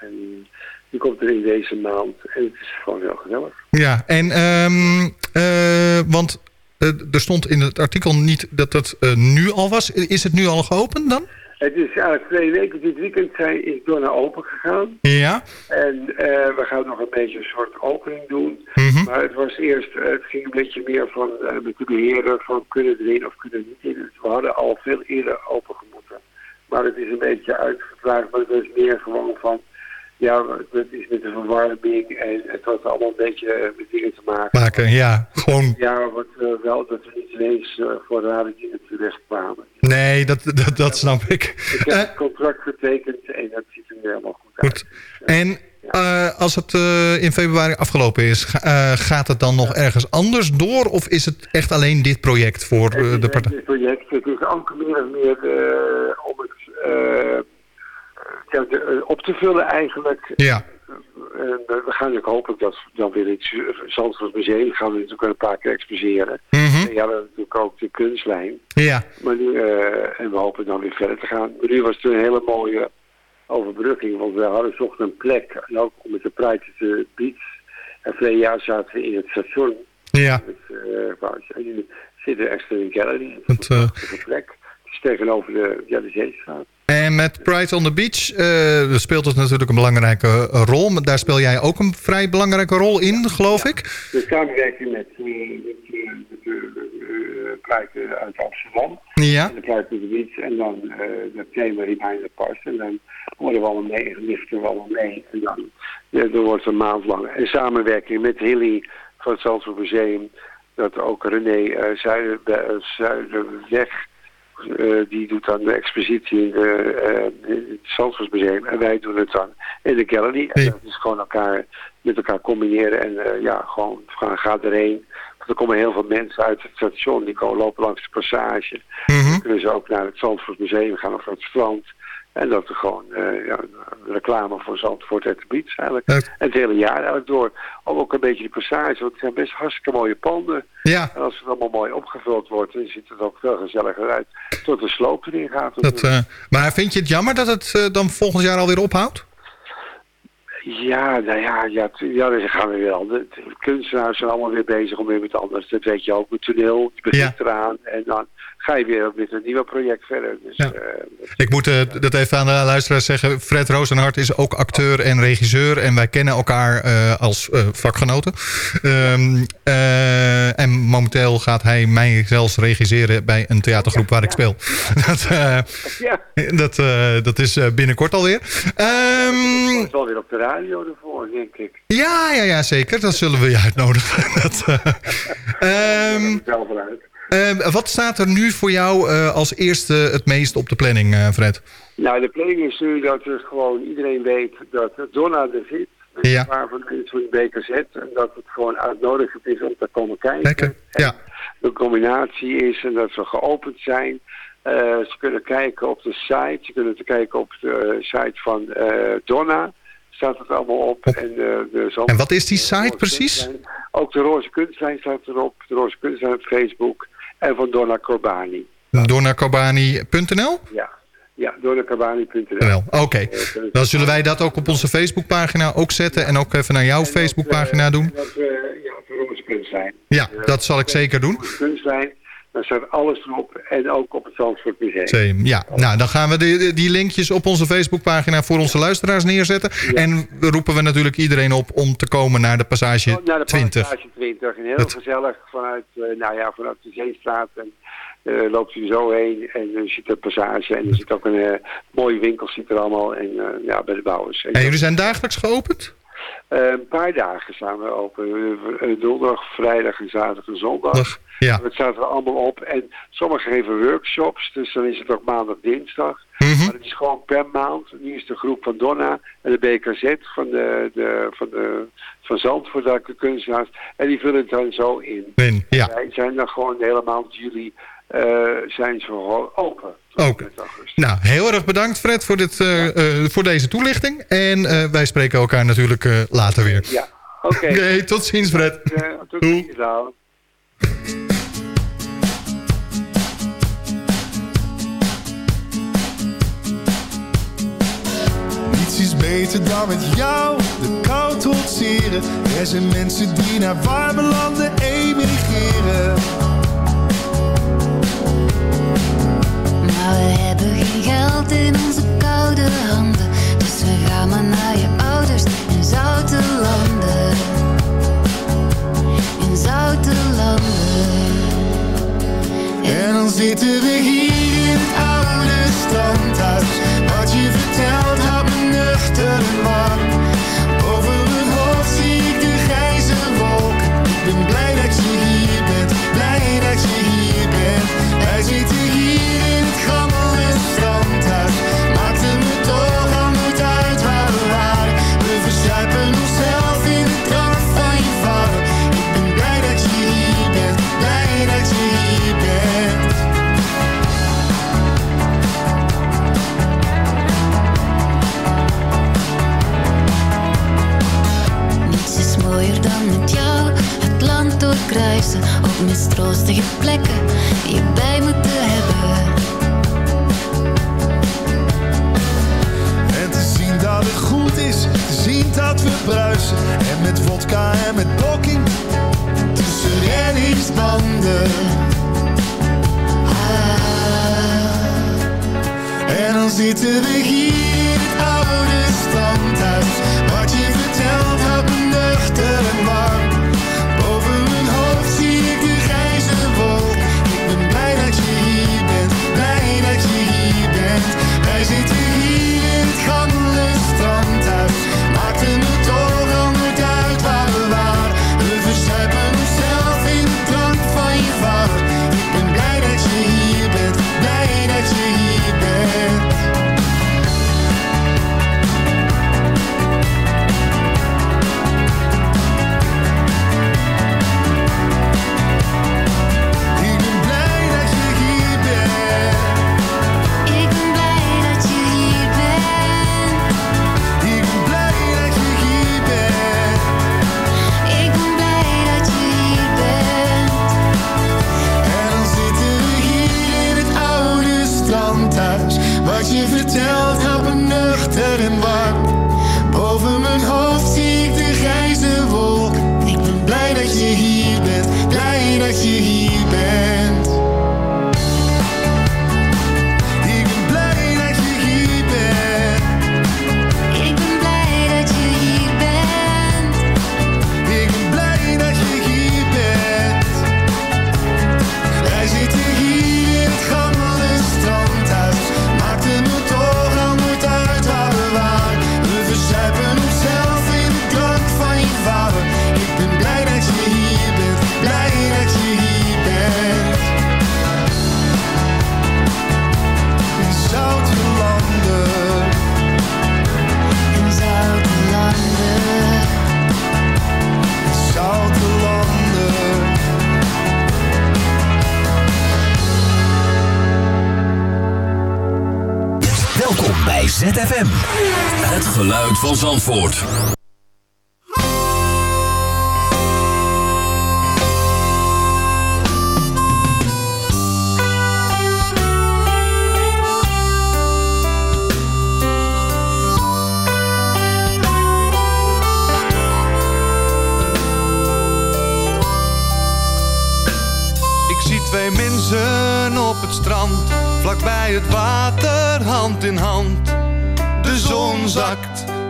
En die komt er in deze maand. En het is gewoon heel gezellig. Ja, en um, uh, want uh, er stond in het artikel niet dat het uh, nu al was. Is het nu al geopend dan? Het is eigenlijk twee weken. Dit weekend zijn, is door naar open gegaan. Ja. En eh, we gaan nog een beetje een soort opening doen. Mhm. Maar het was eerst, eh, het ging een beetje meer van eh, met de beheerder van kunnen erin of kunnen niet in. Dus we hadden al veel eerder open. Maar het is een beetje uitgevraagd, maar het was meer gewoon van, ja, het is met de verwarming en het had allemaal een beetje eh, met dingen te maken. Maken, ja. Gewoon, Ja, wat eh, wel dat we niet ineens eh, voor rare dingen terecht kwamen. nee, dat, dat, dat snap ik. Ik heb het contract getekend en dat ziet er nu helemaal goed uit. Goed. En als het in februari afgelopen is, ga- gaat het dan nog ergens anders door? Of is het echt alleen dit project voor de partij? Dit project, het is ook meer en meer om het de- op te vullen eigenlijk. Ja. En eh, we gaan natuurlijk hopelijk dat we dan weer in het Zandvoort Museum gaan we natuurlijk een paar keer exposeren. Mhm. En ja, we hebben natuurlijk ook de kunstlijn. Ja. Maar nu, eh, en we hopen dan weer verder te gaan. Maar nu was het een hele mooie overbrugking, want we hadden zocht een plek. En ook om met de Pride Beach. En verleden jaar zaten we in het station. Ja. Met, eh, en nu zit er extra een gallery. Eh, Een plek. Het is tegenover de, ja, de Zeestraat. Met Pride on the Beach eh, speelt het natuurlijk een belangrijke eh, rol. Maar Daar speel jij ook een vrij belangrijke rol in, geloof ik. De samenwerking met, met, met de eh, Pride uit Amsterdam. Ja. En de Pride to the Beach. En dan de thema Reminder Pas. En dan worden we allemaal mee, liften we allemaal mee. En dan, ja, dan wordt het een maand lang. En samenwerking met Hilly van het Zandvoort Museum. Dat ook René eh Zuider, Zuiderweg, eh, die doet dan de expositie in, de, eh, in het Zandvoortsmuseum. En wij doen het dan in de gallery. En dat is gewoon elkaar met elkaar combineren. En eh, ja, gewoon gaan, ga erheen. Want er komen heel veel mensen uit het station. Die komen lopen langs de passage. Dan kunnen ze ook naar het Zandvoortsmuseum gaan of naar het strand. En dat er gewoon eh, ja, reclame voor Zandvoort at the Beach eigenlijk. En het hele jaar eigenlijk door. Om ook een beetje die passage, want het zijn best hartstikke mooie panden. Ja. En als het allemaal mooi opgevuld wordt, dan ziet het ook veel gezelliger uit. Tot de sloop erin gaat. Dat, eh, maar vind je het jammer dat het eh, dan volgend jaar alweer ophoudt? Ja, nou ja, ja, ja daar gaan we wel. De, de kunstenaars zijn allemaal weer bezig om weer met anders. Dat weet je ook, met toneel. Je begint eraan en dan ga je weer met een nieuw project verder. Dus, eh, Ik moet eh, dat even aan de luisteraars zeggen. Fred Rozenhart is ook acteur en regisseur. En wij kennen elkaar eh, als vakgenoten. Ehm, eh, en momenteel gaat hij mij zelfs regisseren bij een theatergroep waar ik speel. (laughs) dat, dat, dat is binnenkort alweer. Ehm, het is wel weer op de radio ervoor, denk ik. ja, ja, ja, zeker. Dat zullen we je uitnodigen. (laughs) dat, eh, ehm, Zelf eruit. eh, wat staat er nu voor jou eh, als eerste het meest op de planning, eh, Fred? Nou, de planning is nu dat dus gewoon iedereen weet dat Donna er zit. Ja. Waarvan het voor de BKZ. En dat het gewoon uitnodigend is om te komen kijken. Lekker, ja. De combinatie is en dat ze geopend zijn. Eh, ze kunnen kijken op de site. Ze kunnen kijken op de site van Donna. Staat het allemaal op. En, de En wat is die site precies? Ook de Roze Kunstlijn staat erop. De Roze Kunstlijn op Facebook. En van Donna Corbani. Doornarcobani.nl? Ja, ja doornacarbani.nl. Wel, Oké, dan zullen wij dat ook op onze Facebookpagina ook zetten en ook even naar jouw Facebookpagina doen. Dat, eh, ja, Roze Kunstlijn. Ja, dat zal ik zeker doen. Daar staat alles erop. En ook op het Zandvoort Museum. Ja, nou dan gaan we die, die linkjes op onze Facebookpagina voor onze luisteraars neerzetten. En we roepen we natuurlijk iedereen op om te komen naar de passage Oh, Naar de 20. passage 20. En heel Dat- gezellig vanuit, eh, nou ja, vanuit de Zeestraat. En eh, loopt u zo heen en je ziet de passage. En er zit ook een eh, mooie winkel er allemaal. En ja, bij de bouwers. En En jullie zijn dagelijks geopend? Eh, een paar dagen staan we open. Eh, Donderdag, vrijdag en zaterdag en zondag. Dag, ja. Het staat er allemaal op. En sommigen geven workshops. Dus dan is het ook maandag, dinsdag. Mhm. Maar het is gewoon per maand. Nu is de groep van Donna en de BKZ van, de, de, van, de, van Zandvoort, de kunstenaars. En die vullen het dan zo in. In, ja. Wij zijn dan gewoon de hele maand juli eh, zijn ze gewoon open. Oké. Nou, heel erg bedankt Fred voor, dit, eh, eh, voor deze toelichting. En eh, wij spreken elkaar natuurlijk eh, later weer. Ja, oké. (laughs) Oké, tot ziens Fred. Eh, tot ziens. Niets is beter dan met jou de kou trotseren. Er zijn mensen die naar warme landen emigreren. hebben geen geld in onze koude handen. Dus we gaan maar naar je ouders in zoute landen. In zoute landen. En dan zitten we hier in het oude standaard. Wat je vertelt, had me nuchter. lastige plekken die je bij moet hebben. En te zien dat het goed is, te zien dat we bruisen. En met vodka en met blokking tussen reddingsbanden. Ah. En dan zitten we hier, het oude standhuis. Wat je vertelt had nuchter en warm. Ik zie twee mensen op het strand, vlakbij het water, hand in hand. De zon zakt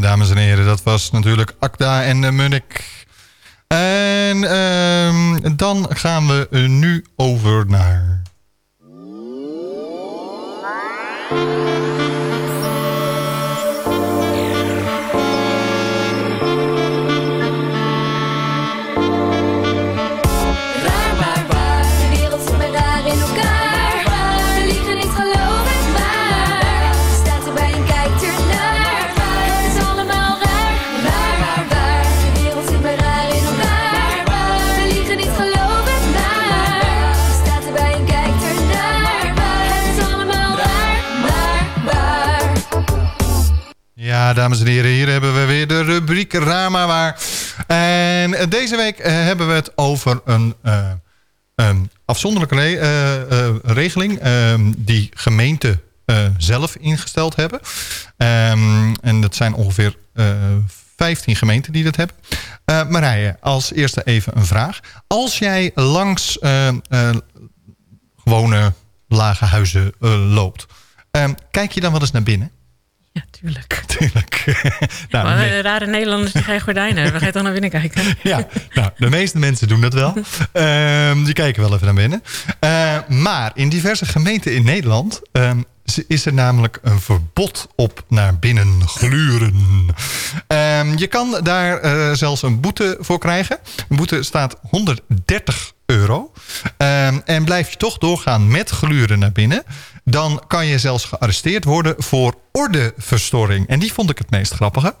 Dames en heren, dat was natuurlijk Akda en de Munnik. En ehm, dan gaan we eh, nu over naar... dames en heren, hier hebben we weer de rubriek Rama Waar. En eh, deze week eh, hebben we het over een eh, een afzonderlijke re- regeling... ehm, die gemeenten zelf ingesteld hebben. Ehm, en dat zijn ongeveer eh 15 gemeenten die dat hebben. Marije, als eerste even een vraag. Als jij langs eh, eh, gewone lage huizen loopt... ehm, kijk je dan wel eens naar binnen? Ja, tuurlijk. (laughs) Tuurlijk. (laughs) nou, maar de rare Nederlanders die geen gordijnen hebben. Dan ga je toch naar binnen kijken. (laughs) Ja, nou, de meeste mensen doen dat wel. Ehm, die kijken wel even naar binnen. Eh, maar in diverse gemeenten in Nederland... ehm, is er namelijk een verbod op naar binnen gluren. Ehm, je kan daar eh, zelfs een boete voor krijgen. Een boete staat 130 euro. Ehm, en blijf je toch doorgaan met gluren naar binnen... dan kan je zelfs gearresteerd worden voor ordeverstoring. En die vond ik het meest grappige.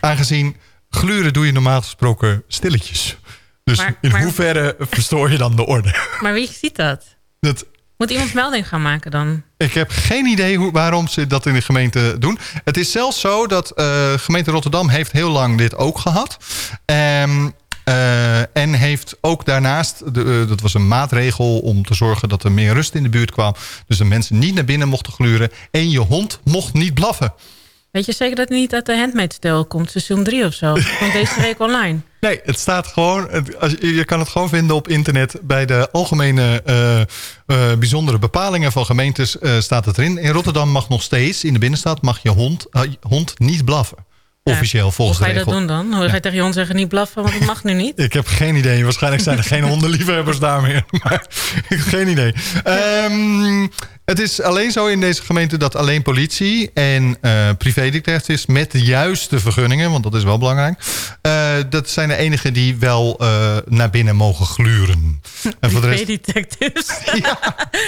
Aangezien gluren doe je normaal gesproken stilletjes. Dus Maar- in maar- hoeverre verstoor je dan de orde? (laughs) Maar wie ziet dat? Dat, Moet iemand melding gaan maken dan? ik heb geen idee hoe, waarom ze dat in de gemeente doen. Het is zelfs zo dat eh gemeente Rotterdam heeft heel lang dit ook gehad. Ehm, eh, en heeft ook daarnaast, de, eh, dat was een maatregel om te zorgen dat er meer rust in de buurt kwam. Dus de mensen niet naar binnen mochten gluren. En je hond mocht niet blaffen. Weet je zeker dat het niet uit de Handmaid's komt? Seizoen 3 of zo? Komt deze week online? Nee, het staat gewoon. als, je kan het gewoon vinden op internet. Bij de algemene eh, bijzondere bepalingen van gemeentes staat het erin. In Rotterdam mag nog steeds, in de binnenstad, mag je hond, hond niet blaffen. Officieel Hoe volgens ga de je dat regel. doen dan? Hoe ga je tegen hond zeggen niet blaffen, want dat mag nu niet? (laughs) Ik heb geen idee. Waarschijnlijk zijn er geen (laughs) hondenliefhebbers daar meer. (laughs) Maar ik heb geen idee. Ehm, het is alleen zo in deze gemeente dat alleen politie en privédetectives met de juiste vergunningen, want dat is wel belangrijk, eh, dat zijn de enigen die wel eh, naar binnen mogen gluren. En voor de rest, detectives.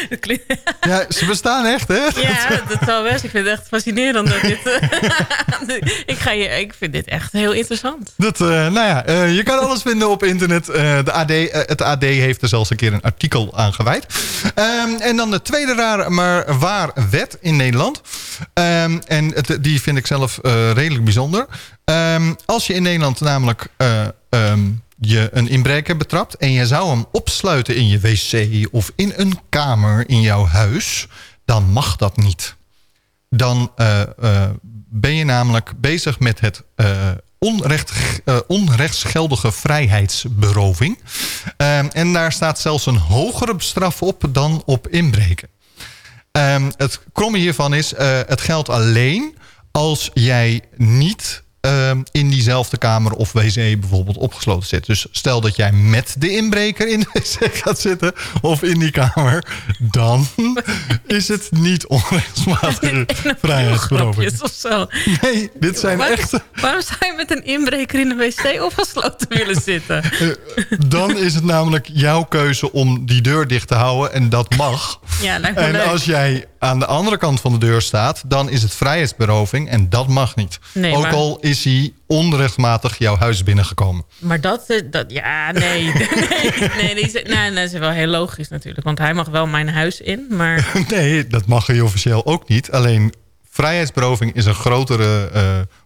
Dat (laughs) klinkt- (laughs) ja, ze bestaan echt, hè? Ja, dat zal best. Ik vind het echt fascinerend. Dat dit, (laughs) ik, ga je, ik vind dit echt heel interessant. Dat, nou ja, je kan alles vinden op internet. De AD, het AD heeft er zelfs een keer een artikel aan gewijd. Ehm, en dan de tweede rare, maar waar wet in Nederland. Ehm, en het, die vind ik zelf eh, redelijk bijzonder. Ehm, als je in Nederland namelijk eh, ehm, je een inbreker betrapt... en je zou hem opsluiten in je wc of in een kamer in jouw huis... dan mag dat niet dan eh, ben je namelijk bezig met het onrecht, onrechtsgeldige vrijheidsberoving. En daar staat zelfs een hogere straf op dan op inbreken. Ehm, het kromme hiervan is, eh, het geldt alleen als jij niet eh, in diezelfde kamer of wc bijvoorbeeld opgesloten zit. Dus stel dat jij met de inbreker in de wc (laughs) gaat zitten of in die kamer, dan (laughs) is het niet onrechtmatige (laughs) vrijheidsberoving. Of zo. Nee, dit zijn Waar- echt... Waarom zou je met een inbreker in de wc opgesloten willen zitten? Dan is het namelijk jouw keuze om die deur dicht te houden en dat mag. Ja, lijkt me En leuk. als jij aan de andere kant van de deur staat, dan is het vrijheidsberoving en dat mag niet. Nee, Ook maar- al is hij onrechtmatig jouw huis binnengekomen. Maar dat, eh, dat ja, nee. (laughs) nee, nee, die nee, dat is wel heel logisch natuurlijk. Want hij mag wel mijn huis in, maar... (laughs) Nee, dat mag hij officieel ook niet. Alleen vrijheidsberoving is een grotere, eh,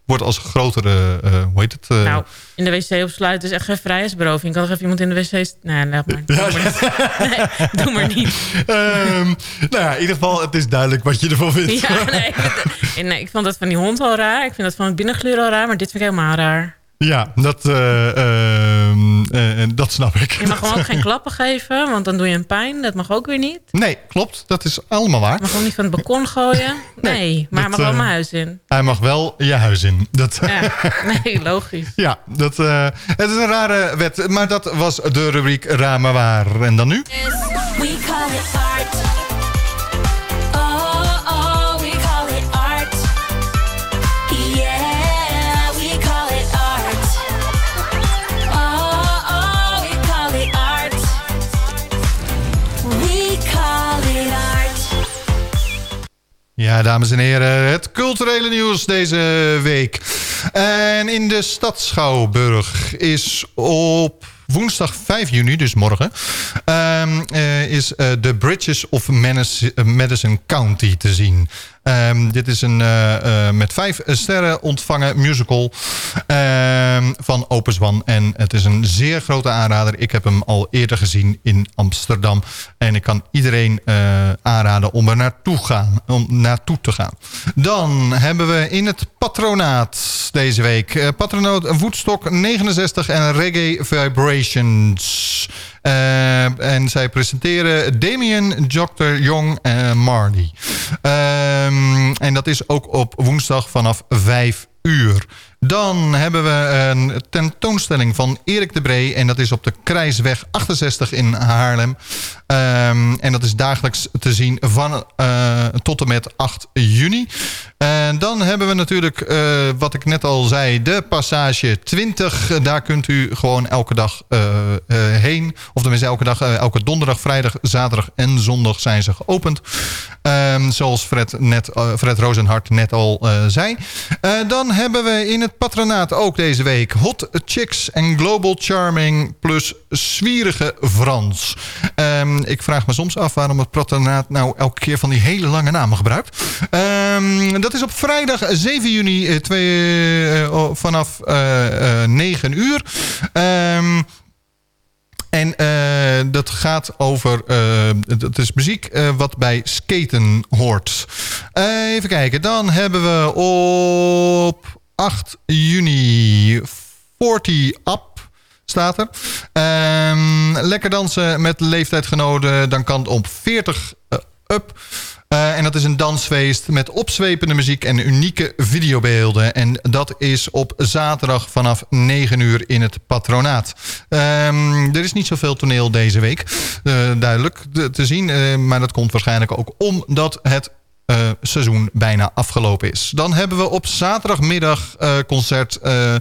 wordt als grotere, eh, hoe heet het? eh, Nou, in de wc opsluiten is echt geen vrijheidsberoving. Ik kan nog even iemand in de wc... Nee, laat maar. Doe maar niet. Nee, doe maar niet. Ehm, nou ja, in ieder geval, het is duidelijk wat je ervan vindt. Ja, nee, ik vind, nee, ik vond dat van die hond al raar. Ik vind dat van het binnengluren al raar. Maar dit vind ik helemaal raar. Ja, dat, eh, ehm, eh, dat snap ik. Je mag hem ook geen (laughs) klappen geven, want dan doe je hem pijn. Dat mag ook weer niet. Nee, klopt. Dat is allemaal waar. Je mag hem niet van het balkon gooien. (laughs) Nee, maar hij mag wel eh, mijn huis in. Hij mag wel je huis in. Dat, Ja, (laughs) nee, logisch. Ja, dat, eh, het is een rare wet. Maar dat was de rubriek Raar maar waar. En dan nu? We call it Ja, dames en heren, het culturele nieuws deze week. En in de stad Schouwburg is op woensdag 5 juni, dus morgen... ehm, eh, is eh, The Bridges of Madison County te zien. Ehm, dit is een eh, eh, met vijf sterren ontvangen musical ehm, van Opus One. En het is een zeer grote aanrader. Ik heb hem al eerder gezien in Amsterdam. En ik kan iedereen eh, aanraden om er naartoe, gaan, om naartoe te gaan. Dan hebben we in het patronaat deze week. patronaat Woodstock 69 en Reggae Vibrations. Eh, en zij presenteren Damien, Dr. Young en Marley. Ehm, en dat is ook op woensdag vanaf 5 uur. Dan hebben we een tentoonstelling van Erik de Bree. En dat is op de Krijsweg 68 in Haarlem. Ehm, en dat is dagelijks te zien van eh, tot en met 8 juni. En dan hebben we natuurlijk, eh, wat ik net al zei, de passage 20. Daar kunt u gewoon elke dag eh, eh, heen. Of tenminste elke dag, eh, elke donderdag, vrijdag, zaterdag en zondag zijn ze geopend. Ehm, zoals Fred, net, eh, Fred Rozenhart net al eh, zei. Eh, dan hebben we in het patronaat ook deze week Hot Chicks en Global Charming plus Zwierige Frans. Ehm, ik vraag me soms af waarom het patronaat nou elke keer van die hele lange namen gebruikt. Ehm, dat is op vrijdag 7 juni eh, twee, eh, oh, vanaf eh, eh, 9 uur. Ehm en dat gaat over... eh, dat is muziek wat bij skaten hoort. Even kijken. Dan hebben we op 8 juni 40 Up staat er. Ehm, lekker dansen met leeftijdgenoten. Dan kan het op 40 eh, up. Eh, en dat is een dansfeest met opzwepende muziek en unieke videobeelden. En dat is op zaterdag vanaf 9 uur in het patronaat. Ehm, er is niet zoveel toneel deze week, eh, duidelijk te, zien. maar dat komt waarschijnlijk ook omdat het eh, seizoen bijna afgelopen is. Dan hebben we op zaterdagmiddag eh, concert eh,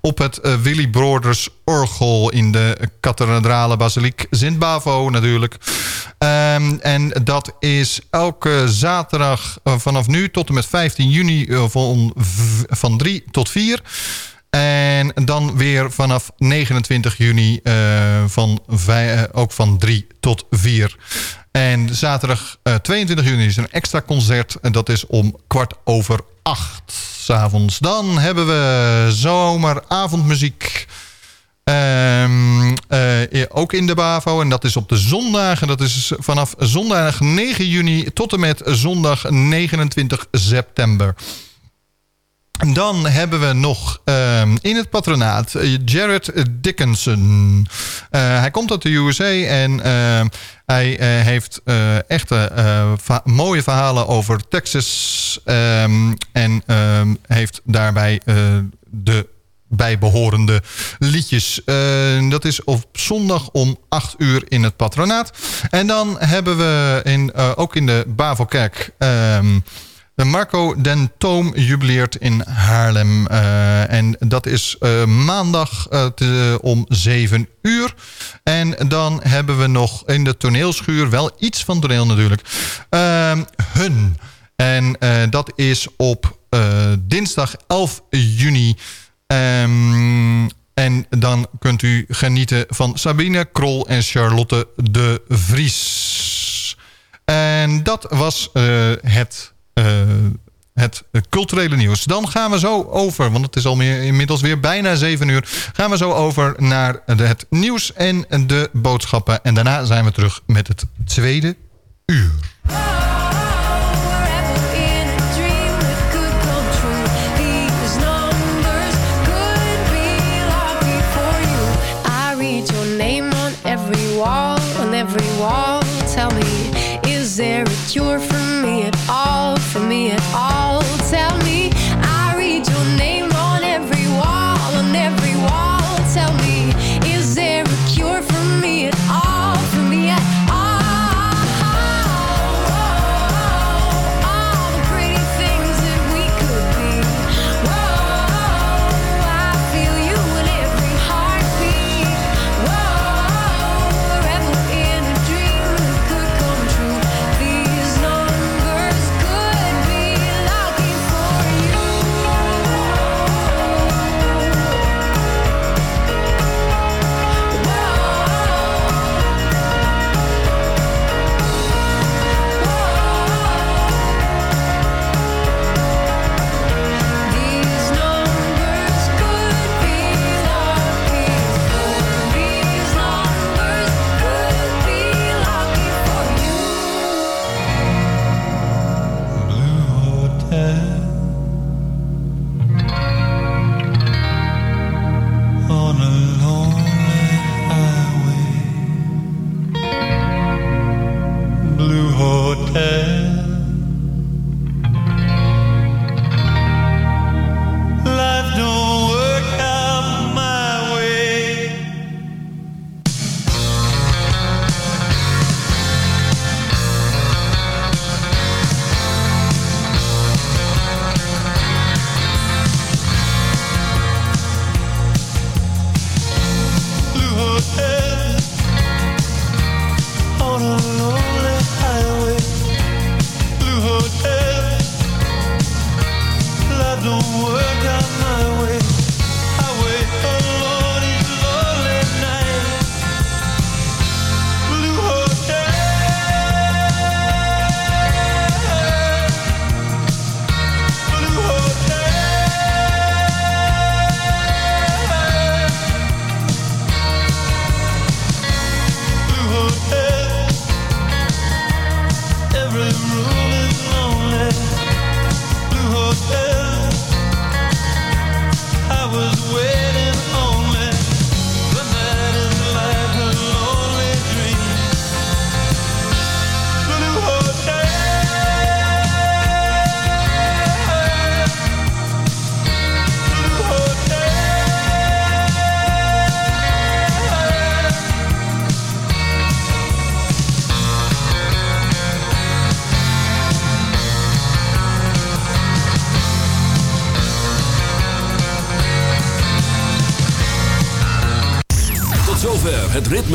op het Willy Broders Orgel in de kathedrale basiliek Sint-Bavo natuurlijk. Ehm, en dat is elke zaterdag vanaf nu tot en met 15 juni van, van 3 tot 4. En dan weer vanaf 29 juni van ook van 3 tot 4. En zaterdag eh, 22 juni is een extra concert. En dat is om kwart over acht s'avonds. Dan hebben we zomeravondmuziek. Eh, ook in de BAVO. En dat is op de zondagen. Dat is vanaf zondag 9 juni tot en met zondag 29 september. Dan hebben we nog ehm, in het patronaat eh, Jared Dickinson. Eh, hij komt uit de USA en ehm, hij eh, heeft eh, echte eh, mooie verhalen over Texas. ehm, en ehm, heeft daarbij de bijbehorende liedjes. Dat is op zondag om 8 uur in het patronaat. En dan hebben we in, ook in de Bavelkerk... ehm, Marco Den Toom jubileert in Haarlem. Eh, en dat is eh, maandag eh, om 7 uur. En dan hebben we nog in de toneelschuur, wel iets van toneel natuurlijk, ehm, Hun. En dat is op dinsdag 11 juni. Ehm, en dan kunt u genieten van Sabine Krol en Charlotte de Vries. En dat was het, het culturele nieuws. Dan gaan we zo over, want het is al meer, inmiddels weer bijna 7 uur... gaan we zo over naar het nieuws en de boodschappen. En daarna zijn we terug met het tweede uur.